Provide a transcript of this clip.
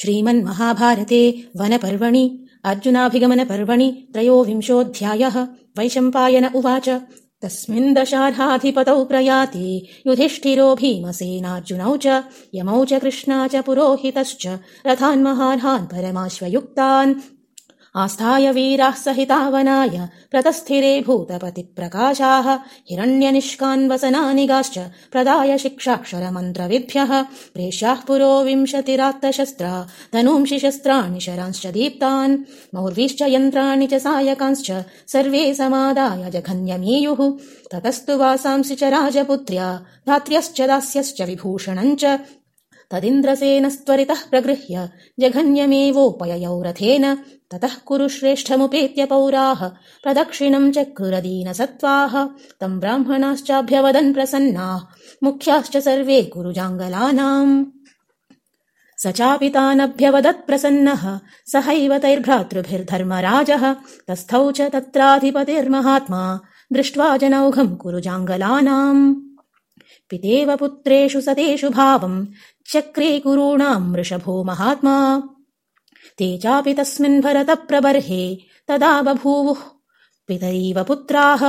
श्रीमन्महाभारते वनपर्वणि अर्जुनाभिगमनपर्वणि त्रयोविंशोऽध्यायः वैशम्पायन उवाच। तस्मिन् दशार्हाधिपतौ प्रयाति युधिष्ठिरो भीमसेनार्जुनौ च यमौ च कृष्णा च पुरोहितश्च रथान्महार्हान् परमाश्वयुक्तान् आस्थाय वीराः सहितावनाय प्रतस्थिरे भूतपतिप्रकाशाः हिरण्यनिष्कान्वसनानिगाश्च प्रदाय शिक्षाक्षरमन्त्रविभ्यः प्रेष्याः पुरो विंशतिरात्तशस्त्रा धनूंषि शस्त्राणि शरांश्च दीप्तान् मौर्वीश्च यन्त्राणि च सायकांश्च सर्वे समादाय जघन्यमीयुः ततस्तु वासांसि च राजपुत्र्या धात्र्यश्च दास्यश्च विभूषणम् च तदिन्द्रसेनस्त्वरितः प्रगृह्य जघन्यमेवोपययौ रथेन। ततः कुरु श्रेष्ठमुपेत्य पौराः प्रदक्षिणम् चक्रुरदीनसत्त्वाः तम् ब्राह्मणाश्चाभ्यवदन् प्रसन्नाः मुख्याश्च सर्वे कुरुजाङ्गलानाम् स चापि तानभ्यवदत्प्रसन्नः सहैव तैर्भ्रातृभिर्धर्मराजः तस्थौ च तत्राधिपतिर्महात्मा दृष्ट्वा जनौघम् कुरुजाङ्गलानाम् पितेव पुत्रेषु सतेषु भावम् चक्रे कुरूणाम् वृषभो महात्मा। ते चापि तस्मिन् भरतप्रबर्हे तदा बभूवुः पितरीव पुत्राः